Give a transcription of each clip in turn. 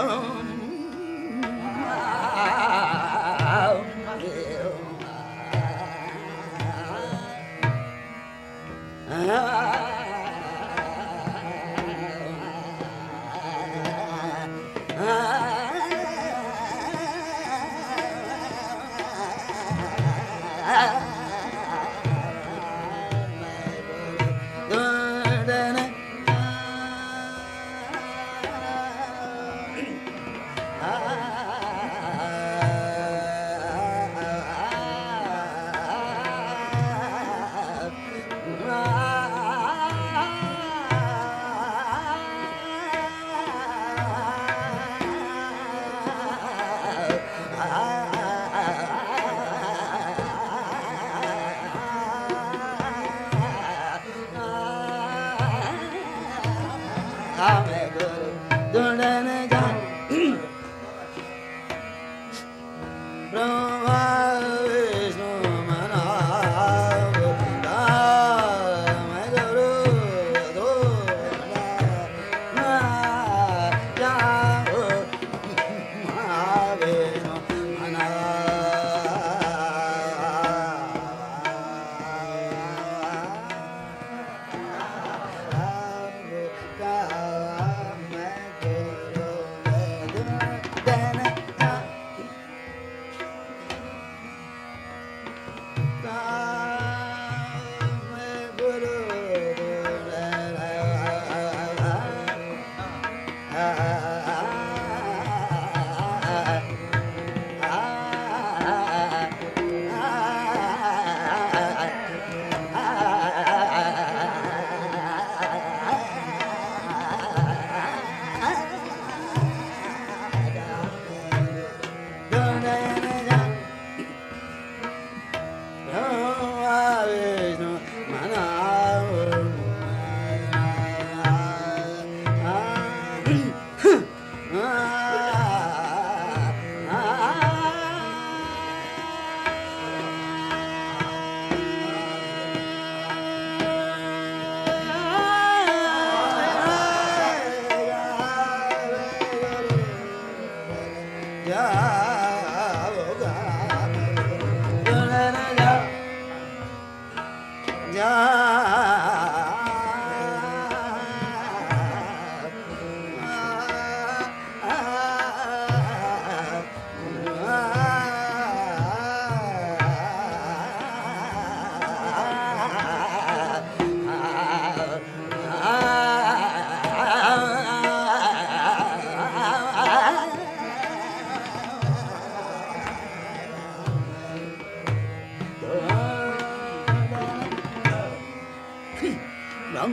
Oh. Brahma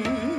Ram.